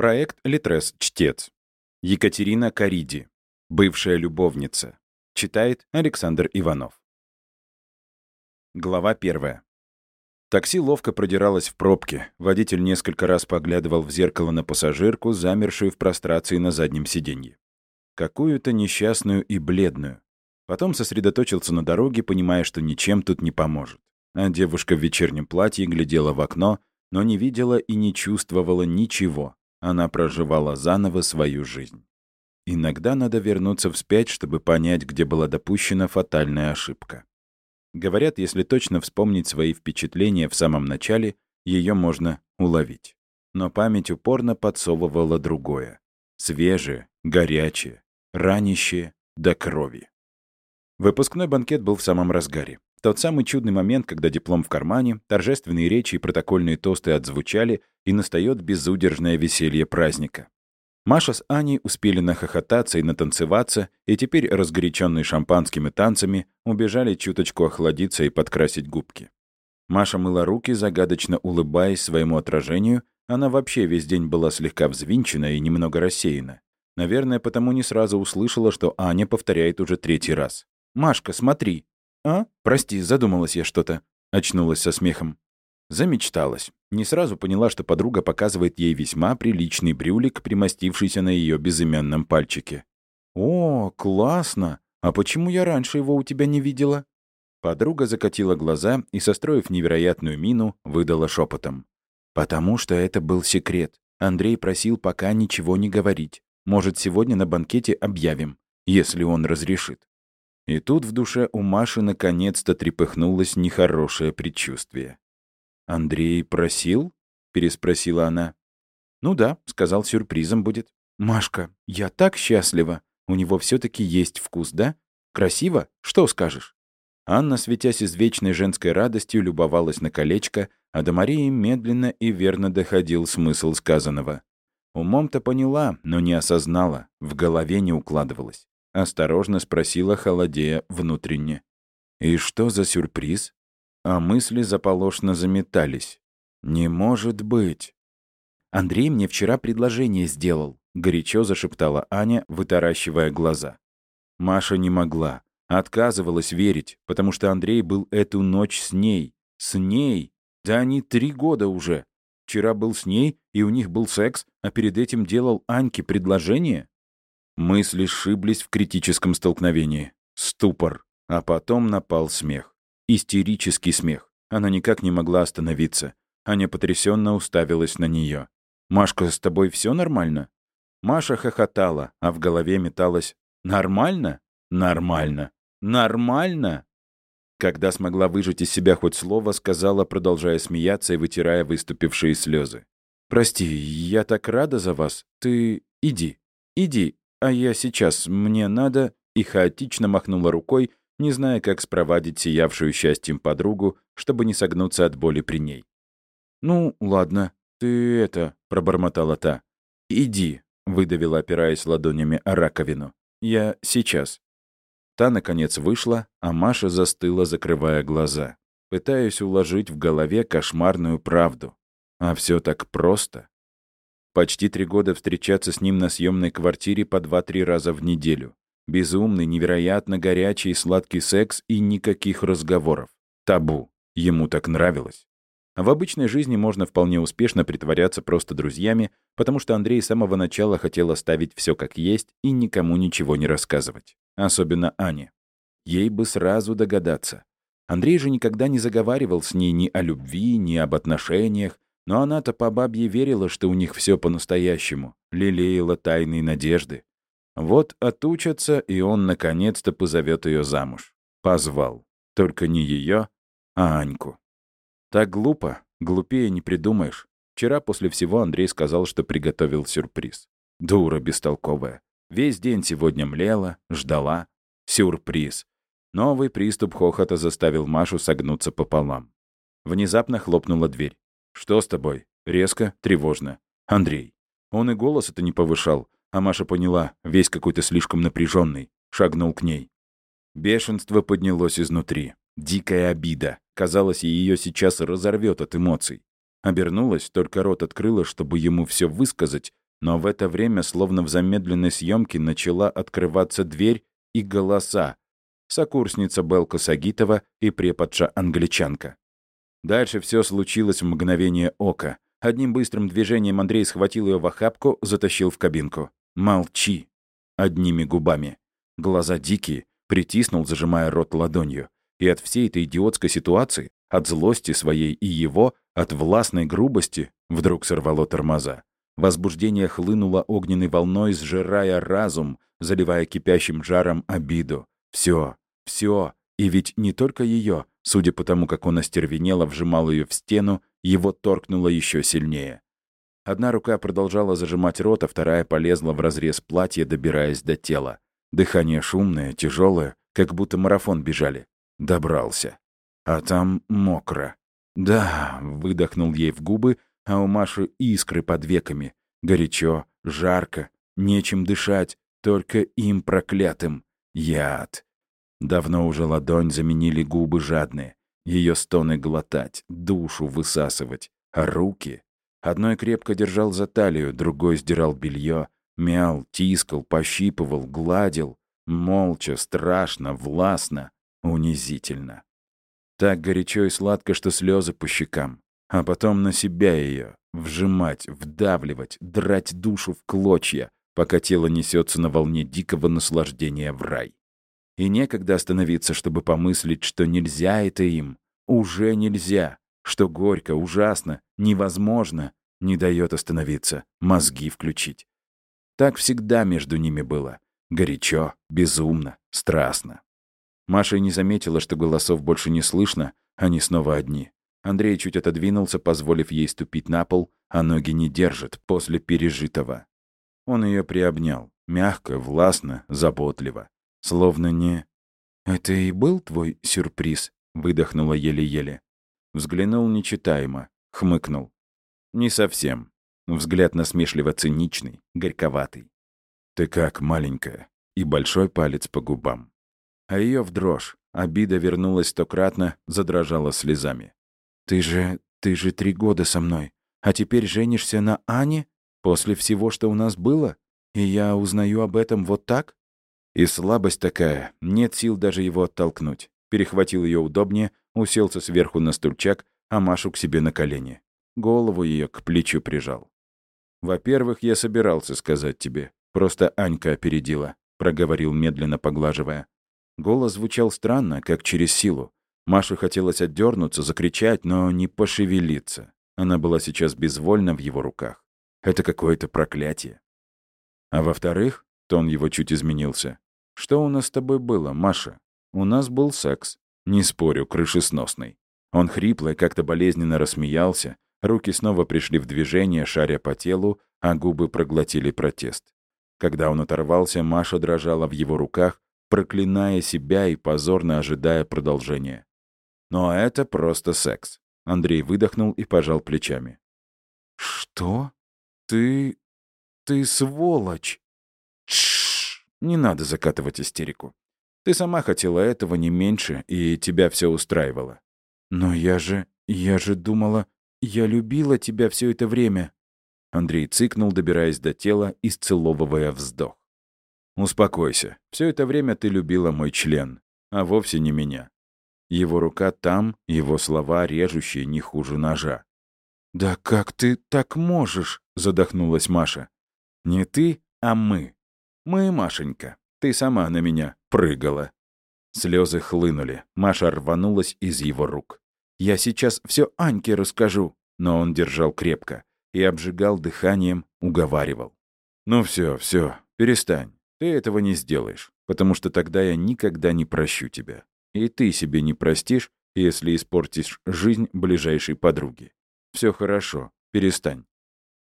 Проект «Литрес-чтец». Екатерина Кариди. Бывшая любовница. Читает Александр Иванов. Глава первая. Такси ловко продиралось в пробке. Водитель несколько раз поглядывал в зеркало на пассажирку, замершую в прострации на заднем сиденье. Какую-то несчастную и бледную. Потом сосредоточился на дороге, понимая, что ничем тут не поможет. А девушка в вечернем платье глядела в окно, но не видела и не чувствовала ничего. Она проживала заново свою жизнь. Иногда надо вернуться вспять, чтобы понять, где была допущена фатальная ошибка. Говорят, если точно вспомнить свои впечатления в самом начале, ее можно уловить. Но память упорно подсовывала другое. Свежее, горячее, ранящее до крови. Выпускной банкет был в самом разгаре. Тот самый чудный момент, когда диплом в кармане, торжественные речи и протокольные тосты отзвучали, и настает безудержное веселье праздника. Маша с Аней успели нахохотаться и натанцеваться, и теперь, разгоряченные шампанскими танцами, убежали чуточку охладиться и подкрасить губки. Маша мыла руки, загадочно улыбаясь своему отражению, она вообще весь день была слегка взвинчена и немного рассеяна. Наверное, потому не сразу услышала, что Аня повторяет уже третий раз. «Машка, смотри!» «А? Прости, задумалась я что-то». Очнулась со смехом. Замечталась. Не сразу поняла, что подруга показывает ей весьма приличный брюлик, примостившийся на ее безымянном пальчике. «О, классно! А почему я раньше его у тебя не видела?» Подруга закатила глаза и, состроив невероятную мину, выдала шепотом. «Потому что это был секрет. Андрей просил пока ничего не говорить. Может, сегодня на банкете объявим, если он разрешит». И тут в душе у Маши наконец-то трепыхнулось нехорошее предчувствие. «Андрей просил?» — переспросила она. «Ну да», — сказал, сюрпризом будет. «Машка, я так счастлива. У него все таки есть вкус, да? Красиво? Что скажешь?» Анна, светясь извечной женской радостью, любовалась на колечко, а до Марии медленно и верно доходил смысл сказанного. Умом-то поняла, но не осознала, в голове не укладывалось. — осторожно спросила, холодея внутренне. «И что за сюрприз?» А мысли заполошно заметались. «Не может быть!» «Андрей мне вчера предложение сделал», — горячо зашептала Аня, вытаращивая глаза. Маша не могла, отказывалась верить, потому что Андрей был эту ночь с ней. С ней! Да они три года уже. Вчера был с ней, и у них был секс, а перед этим делал Аньке предложение? Мысли сшиблись в критическом столкновении. Ступор. А потом напал смех. Истерический смех. Она никак не могла остановиться. Аня потрясенно уставилась на нее. «Машка, с тобой все нормально?» Маша хохотала, а в голове металась «Нормально? Нормально. Нормально?» Когда смогла выжать из себя хоть слово, сказала, продолжая смеяться и вытирая выступившие слезы. «Прости, я так рада за вас. Ты иди, иди, «А я сейчас, мне надо...» и хаотично махнула рукой, не зная, как спровадить сиявшую счастьем подругу, чтобы не согнуться от боли при ней. «Ну, ладно, ты это...» — пробормотала та. «Иди», — выдавила, опираясь ладонями о раковину. «Я сейчас». Та, наконец, вышла, а Маша застыла, закрывая глаза, пытаясь уложить в голове кошмарную правду. А все так просто. Почти три года встречаться с ним на съемной квартире по два-три раза в неделю. Безумный, невероятно горячий и сладкий секс и никаких разговоров. Табу. Ему так нравилось. В обычной жизни можно вполне успешно притворяться просто друзьями, потому что Андрей с самого начала хотел оставить все как есть и никому ничего не рассказывать. Особенно Ане. Ей бы сразу догадаться. Андрей же никогда не заговаривал с ней ни о любви, ни об отношениях, но она-то по бабье верила, что у них все по-настоящему, лелеяла тайные надежды. Вот отучатся, и он наконец-то позовет ее замуж. Позвал. Только не ее, а Аньку. Так глупо, глупее не придумаешь. Вчера после всего Андрей сказал, что приготовил сюрприз. Дура бестолковая. Весь день сегодня млела, ждала. Сюрприз. Новый приступ хохота заставил Машу согнуться пополам. Внезапно хлопнула дверь. «Что с тобой?» Резко, тревожно. «Андрей». Он и голос это не повышал, а Маша поняла, весь какой-то слишком напряженный, шагнул к ней. Бешенство поднялось изнутри. Дикая обида. Казалось, ее сейчас разорвет от эмоций. Обернулась, только рот открыла, чтобы ему все высказать, Но в это время, словно в замедленной съемке, начала открываться дверь и голоса. Сокурсница Белка Сагитова и преподша-англичанка. Дальше все случилось в мгновение ока. Одним быстрым движением Андрей схватил ее в охапку, затащил в кабинку. «Молчи!» Одними губами. Глаза дикие, притиснул, зажимая рот ладонью. И от всей этой идиотской ситуации, от злости своей и его, от властной грубости, вдруг сорвало тормоза. Возбуждение хлынуло огненной волной, сжирая разум, заливая кипящим жаром обиду. Все, все. И ведь не только ее, судя по тому, как он остервенело вжимал ее в стену, его торкнуло еще сильнее. Одна рука продолжала зажимать рот, а вторая полезла в разрез платья, добираясь до тела. Дыхание шумное, тяжелое, как будто марафон бежали. Добрался. А там мокро. «Да», — выдохнул ей в губы, а у Маши искры под веками. Горячо, жарко, нечем дышать, только им проклятым. Яд. Давно уже ладонь заменили губы жадные. Ее стоны глотать, душу высасывать. А руки? Одной крепко держал за талию, другой сдирал белье, мял, тискал, пощипывал, гладил. Молча, страшно, властно, унизительно. Так горячо и сладко, что слезы по щекам. А потом на себя ее вжимать, вдавливать, драть душу в клочья, пока тело несется на волне дикого наслаждения в рай. И некогда остановиться, чтобы помыслить, что нельзя это им. Уже нельзя. Что горько, ужасно, невозможно. Не дает остановиться, мозги включить. Так всегда между ними было. Горячо, безумно, страстно. Маша не заметила, что голосов больше не слышно, они снова одни. Андрей чуть отодвинулся, позволив ей ступить на пол, а ноги не держат после пережитого. Он ее приобнял, мягко, властно, заботливо. Словно не... «Это и был твой сюрприз?» — выдохнула еле-еле. Взглянул нечитаемо, хмыкнул. «Не совсем». Взгляд насмешливо-циничный, горьковатый. «Ты как, маленькая?» И большой палец по губам а ее в дрожь. Обида вернулась стократно, задрожала слезами. «Ты же... ты же три года со мной, а теперь женишься на Ане? После всего, что у нас было? И я узнаю об этом вот так?» И слабость такая, нет сил даже его оттолкнуть. Перехватил ее удобнее, уселся сверху на стульчак, а Машу к себе на колени. Голову ее к плечу прижал. «Во-первых, я собирался сказать тебе. Просто Анька опередила», — проговорил медленно, поглаживая. Голос звучал странно, как через силу. Маше хотелось отдернуться, закричать, но не пошевелиться. Она была сейчас безвольна в его руках. Это какое-то проклятие. А во-вторых, тон его чуть изменился. Что у нас с тобой было, Маша? У нас был секс. Не спорю, крышесносный. Он хрипло как-то болезненно рассмеялся, руки снова пришли в движение, шаря по телу, а губы проглотили протест. Когда он оторвался, Маша дрожала в его руках, проклиная себя и позорно ожидая продолжения. Но это просто секс. Андрей выдохнул и пожал плечами. «Что? Ты... ты сволочь!» Тш! Не надо закатывать истерику. Ты сама хотела этого не меньше, и тебя все устраивало. Но я же... я же думала... Я любила тебя все это время. Андрей цыкнул, добираясь до тела и сцеловывая вздох. «Успокойся. Все это время ты любила мой член, а вовсе не меня. Его рука там, его слова режущие не хуже ножа. «Да как ты так можешь?» — задохнулась Маша. «Не ты, а мы. Мы, Машенька. Ты сама на меня прыгала». Слезы хлынули. Маша рванулась из его рук. «Я сейчас все Аньке расскажу». Но он держал крепко и обжигал дыханием, уговаривал. «Ну все, все, перестань. Ты этого не сделаешь, потому что тогда я никогда не прощу тебя. И ты себе не простишь, если испортишь жизнь ближайшей подруги. Все хорошо, перестань».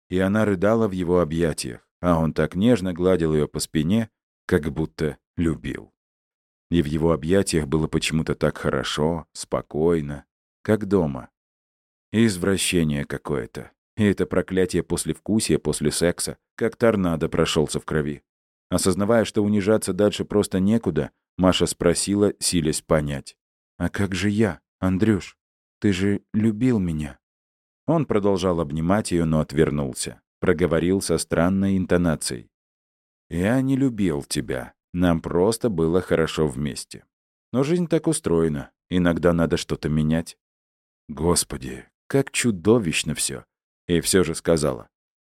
И она рыдала в его объятиях, а он так нежно гладил ее по спине, как будто любил. И в его объятиях было почему-то так хорошо, спокойно, как дома. извращение какое-то. И это проклятие послевкусия после секса, как торнадо прошелся в крови. Осознавая, что унижаться дальше просто некуда, Маша спросила, силясь понять. «А как же я, Андрюш? Ты же любил меня?» Он продолжал обнимать ее, но отвернулся. проговорил со странной интонацией. «Я не любил тебя. Нам просто было хорошо вместе. Но жизнь так устроена. Иногда надо что-то менять». Господи, как чудовищно все. И все же сказала.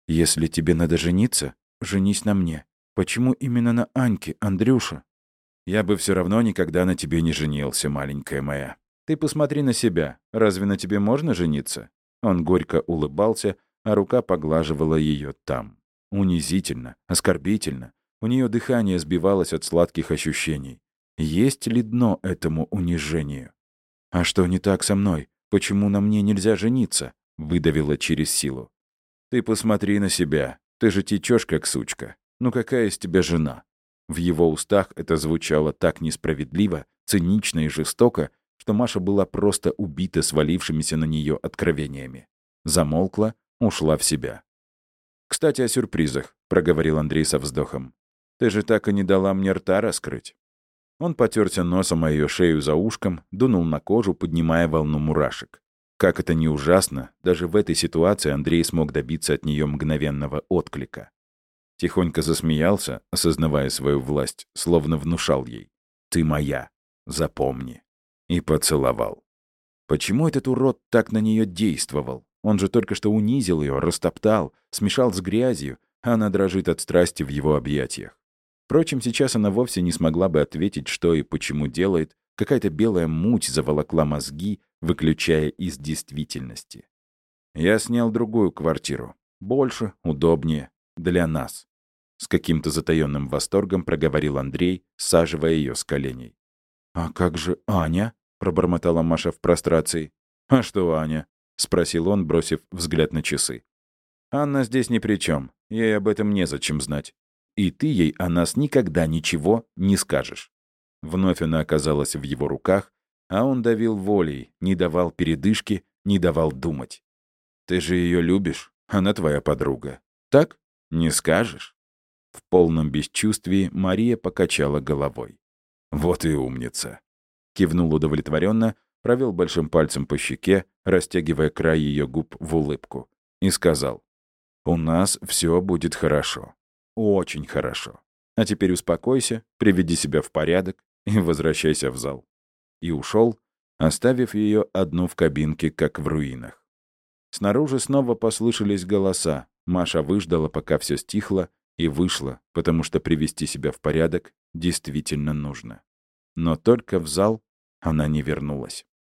«Если тебе надо жениться, женись на мне. Почему именно на Аньке, Андрюша?» «Я бы все равно никогда на тебе не женился, маленькая моя. Ты посмотри на себя. Разве на тебе можно жениться?» Он горько улыбался, а рука поглаживала ее там. Унизительно, оскорбительно. У нее дыхание сбивалось от сладких ощущений. Есть ли дно этому унижению? «А что не так со мной? Почему на мне нельзя жениться?» — выдавила через силу. «Ты посмотри на себя. Ты же течешь как сучка. Ну какая из тебя жена?» В его устах это звучало так несправедливо, цинично и жестоко, что Маша была просто убита свалившимися на нее откровениями. Замолкла, ушла в себя. «Кстати, о сюрпризах», — проговорил Андрей со вздохом. «Ты же так и не дала мне рта раскрыть». Он потерся носом о ее шею за ушком, дунул на кожу, поднимая волну мурашек. Как это не ужасно, даже в этой ситуации Андрей смог добиться от нее мгновенного отклика. Тихонько засмеялся, осознавая свою власть, словно внушал ей. «Ты моя. Запомни». И поцеловал. Почему этот урод так на нее действовал? Он же только что унизил ее, растоптал, смешал с грязью, а она дрожит от страсти в его объятиях. Впрочем, сейчас она вовсе не смогла бы ответить, что и почему делает, какая-то белая муть заволокла мозги, выключая из действительности. Я снял другую квартиру. Больше, удобнее, для нас. С каким-то затаённым восторгом проговорил Андрей, саживая ее с коленей. «А как же Аня?» — пробормотала Маша в прострации. «А что Аня?» — спросил он, бросив взгляд на часы. «Анна здесь ни при чем. Ей об этом незачем знать. И ты ей о нас никогда ничего не скажешь». Вновь она оказалась в его руках, а он давил волей, не давал передышки, не давал думать. «Ты же ее любишь, она твоя подруга. Так? Не скажешь?» В полном бесчувствии Мария покачала головой. «Вот и умница кивнул удовлетворенно, провел большим пальцем по щеке, растягивая край ее губ в улыбку, и сказал, «У нас все будет хорошо. Очень хорошо. А теперь успокойся, приведи себя в порядок и возвращайся в зал». И ушел, оставив ее одну в кабинке, как в руинах. Снаружи снова послышались голоса. Маша выждала, пока все стихло, и вышла, потому что привести себя в порядок действительно нужно. Но только в зал она не вернулась.